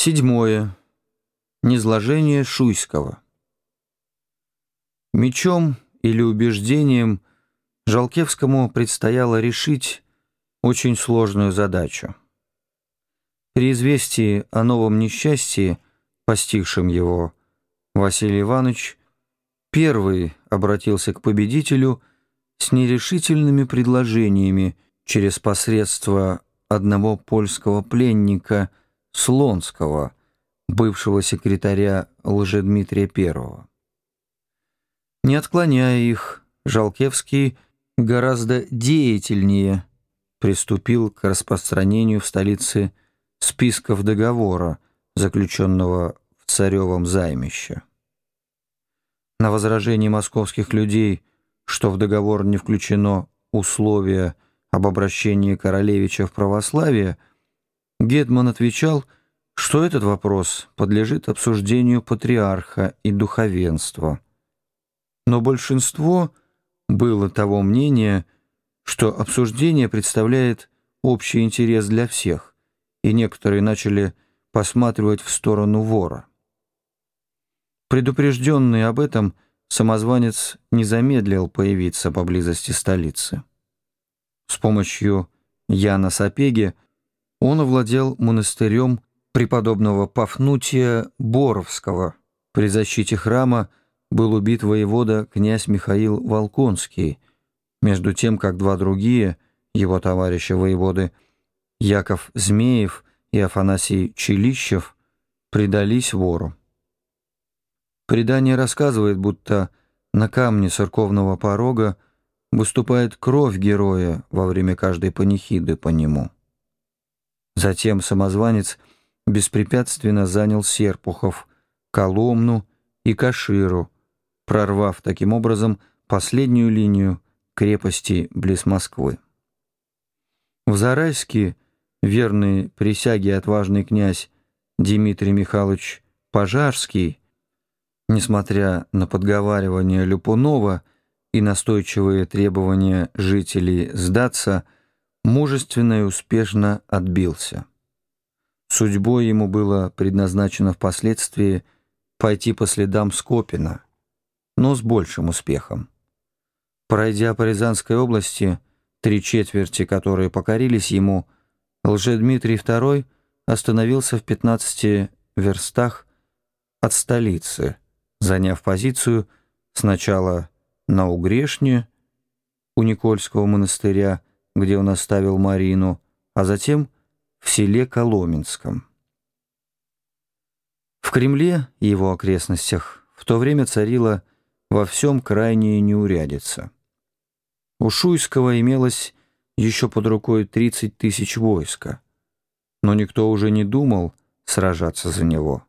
Седьмое. Низложение Шуйского. Мечом или убеждением Жалкевскому предстояло решить очень сложную задачу. При известии о новом несчастье, постигшем его, Василий Иванович первый обратился к победителю с нерешительными предложениями через посредство одного польского пленника Слонского, бывшего секретаря Лжедмитрия I. Не отклоняя их, Жалкевский гораздо деятельнее приступил к распространению в столице списков договора, заключенного в царевом займище. На возражение московских людей, что в договор не включено условие об обращении королевича в православие, Гетман отвечал, что этот вопрос подлежит обсуждению патриарха и духовенства. Но большинство было того мнения, что обсуждение представляет общий интерес для всех, и некоторые начали посматривать в сторону вора. Предупрежденный об этом, самозванец не замедлил появиться поблизости столицы. С помощью Яна Сапеги он овладел монастырем преподобного Пафнутия Боровского. При защите храма был убит воевода князь Михаил Волконский, между тем, как два другие, его товарища воеводы, Яков Змеев и Афанасий Челищев, предались вору. Предание рассказывает, будто на камне церковного порога выступает кровь героя во время каждой панихиды по нему. Затем самозванец беспрепятственно занял Серпухов, Коломну и Каширу, прорвав таким образом последнюю линию крепости близ Москвы. В Зарайске верный присяге отважный князь Дмитрий Михайлович Пожарский, несмотря на подговаривание Люпунова и настойчивые требования жителей сдаться, мужественно и успешно отбился. Судьбой ему было предназначено впоследствии пойти по следам Скопина, но с большим успехом. Пройдя по Рязанской области, три четверти, которые покорились ему, Лжедмитрий II остановился в 15 верстах от столицы, заняв позицию сначала на Угрешне, у Никольского монастыря, где он оставил Марину, а затем в селе Коломенском. В Кремле и его окрестностях в то время царила во всем крайняя неурядица. У Шуйского имелось еще под рукой 30 тысяч войска, но никто уже не думал сражаться за него.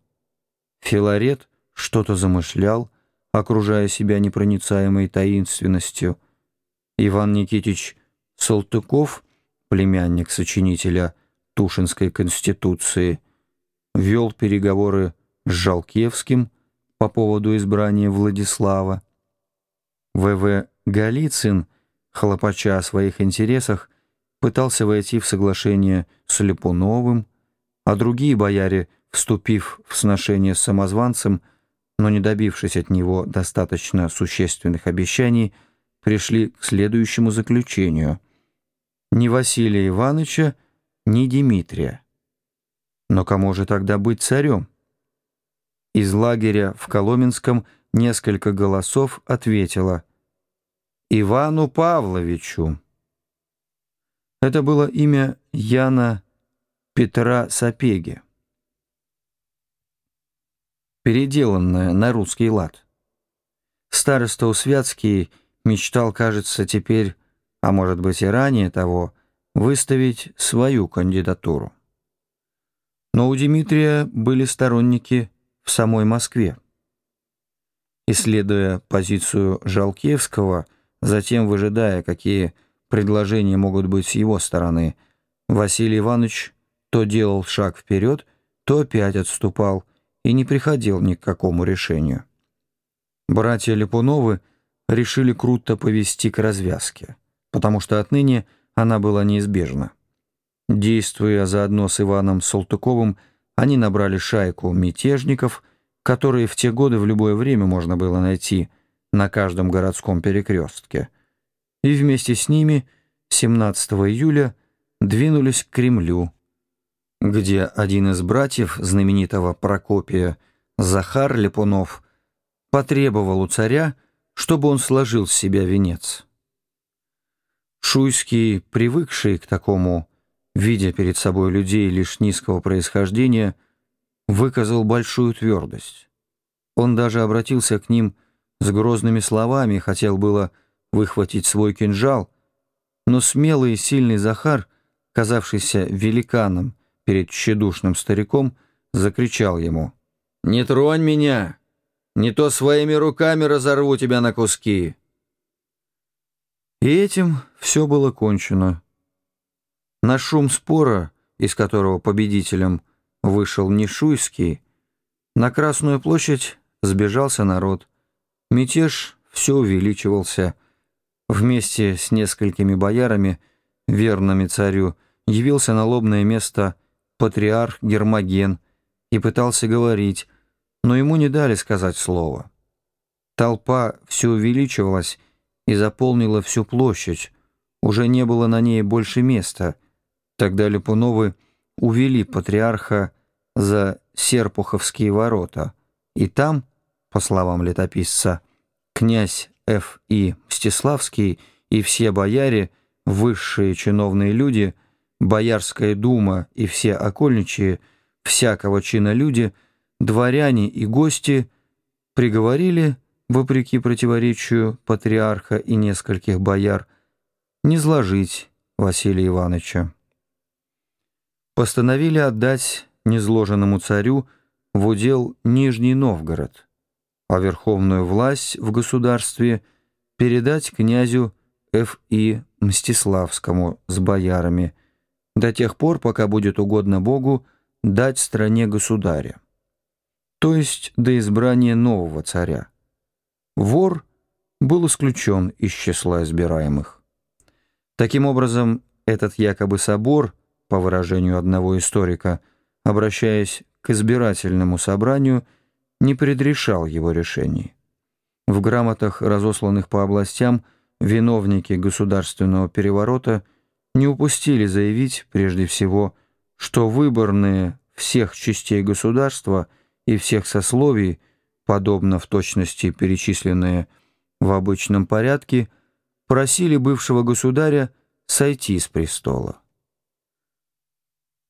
Филарет что-то замышлял, окружая себя непроницаемой таинственностью. Иван Никитич Салтыков, племянник сочинителя Тушинской конституции, вел переговоры с Жалкевским по поводу избрания Владислава. В.В. Голицын, хлопача о своих интересах, пытался войти в соглашение с Липуновым, а другие бояре, вступив в сношение с самозванцем, но не добившись от него достаточно существенных обещаний, пришли к следующему заключению. Ни Василия Ивановича, ни Дмитрия. Но кому же тогда быть царем? Из лагеря в Коломенском несколько голосов ответило «Ивану Павловичу». Это было имя Яна Петра Сапеги, переделанное на русский лад. Староста Усвятский мечтал, кажется, теперь, а может быть и ранее того, выставить свою кандидатуру. Но у Дмитрия были сторонники в самой Москве. Исследуя позицию Жалкевского, затем выжидая, какие предложения могут быть с его стороны, Василий Иванович то делал шаг вперед, то опять отступал и не приходил ни к какому решению. Братья Липуновы решили круто повести к развязке, потому что отныне она была неизбежна. Действуя заодно с Иваном Салтыковым, Они набрали шайку мятежников, которые в те годы в любое время можно было найти на каждом городском перекрестке, и вместе с ними 17 июля двинулись к Кремлю, где один из братьев знаменитого Прокопия, Захар Лепунов, потребовал у царя, чтобы он сложил с себя венец. Шуйский, привыкший к такому, видя перед собой людей лишь низкого происхождения, выказал большую твердость. Он даже обратился к ним с грозными словами, хотел было выхватить свой кинжал, но смелый и сильный Захар, казавшийся великаном перед тщедушным стариком, закричал ему «Не тронь меня! Не то своими руками разорву тебя на куски!» И этим все было кончено. На шум спора, из которого победителем вышел Нишуйский, на Красную площадь сбежался народ. Мятеж все увеличивался. Вместе с несколькими боярами, верными царю, явился на лобное место патриарх Гермоген и пытался говорить, но ему не дали сказать слово. Толпа все увеличивалась и заполнила всю площадь, уже не было на ней больше места. Тогда Липуновы увели патриарха за Серпуховские ворота, и там, по словам летописца, князь Ф. И. Мстиславский и все бояре, высшие чиновные люди, Боярская дума и все окольничие, всякого чина люди, дворяне и гости приговорили, вопреки противоречию патриарха и нескольких бояр, не зложить Василия Ивановича. Постановили отдать незложенному царю в удел Нижний Новгород, а верховную власть в государстве передать князю Ф.И. Мстиславскому с боярами до тех пор, пока будет угодно Богу дать стране государя, то есть до избрания нового царя. Вор был исключен из числа избираемых. Таким образом, этот якобы собор, по выражению одного историка, обращаясь к избирательному собранию, не предрешал его решений. В грамотах, разосланных по областям, виновники государственного переворота не упустили заявить, прежде всего, что выборные всех частей государства и всех сословий, подобно в точности перечисленные в обычном порядке, просили бывшего государя сойти с престола.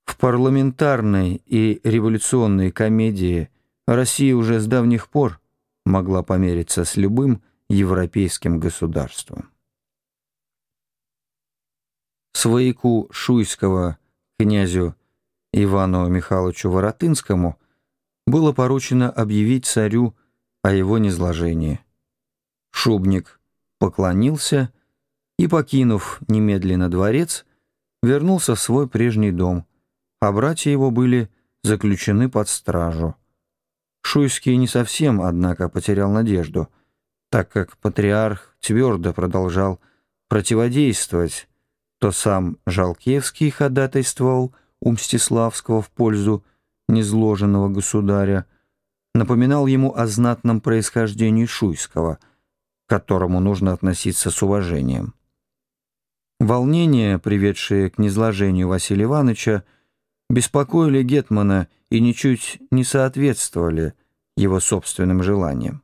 В парламентарной и революционной комедии Россия уже с давних пор могла помериться с любым европейским государством. Свояку Шуйского князю Ивану Михайловичу Воротынскому было поручено объявить царю о его низложении. Шубник поклонился и, покинув немедленно дворец, вернулся в свой прежний дом, а братья его были заключены под стражу. Шуйский не совсем, однако, потерял надежду, так как патриарх твердо продолжал противодействовать, то сам Жалкевский ходатайствовал у Мстиславского в пользу незложенного государя, напоминал ему о знатном происхождении Шуйского, к которому нужно относиться с уважением. Волнения, приведшие к низложению Василия Ивановича, беспокоили Гетмана и ничуть не соответствовали его собственным желаниям.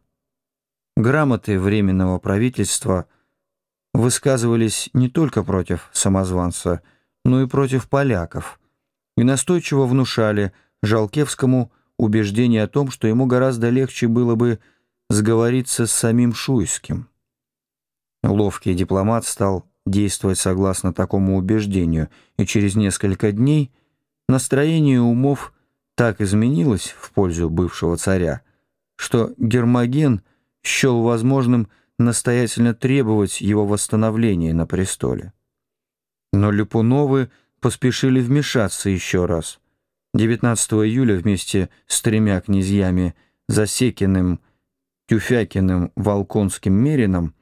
Грамоты Временного правительства высказывались не только против самозванца, но и против поляков, и настойчиво внушали Жалкевскому убеждение о том, что ему гораздо легче было бы сговориться с самим Шуйским. Ловкий дипломат стал действовать согласно такому убеждению, и через несколько дней настроение умов так изменилось в пользу бывшего царя, что Гермоген счел возможным настоятельно требовать его восстановления на престоле. Но Люпуновы поспешили вмешаться еще раз. 19 июля вместе с тремя князьями Засекиным, Тюфякиным, Волконским Мерином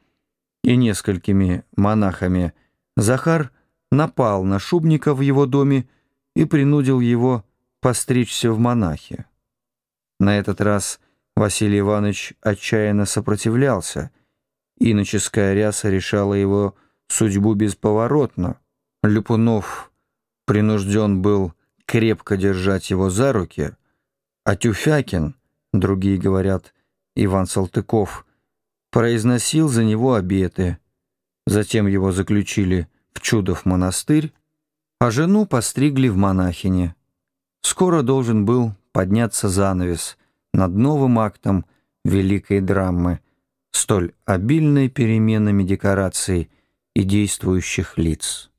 и несколькими монахами, Захар напал на Шубника в его доме и принудил его постричься в монахи. На этот раз Василий Иванович отчаянно сопротивлялся. Иноческая ряса решала его судьбу бесповоротно. Люпунов принужден был крепко держать его за руки, а Тюфякин, другие говорят, Иван Салтыков, произносил за него обеты. Затем его заключили в Чудов монастырь, а жену постригли в монахине. Скоро должен был подняться занавес над новым актом великой драмы, столь обильной переменами декораций и действующих лиц.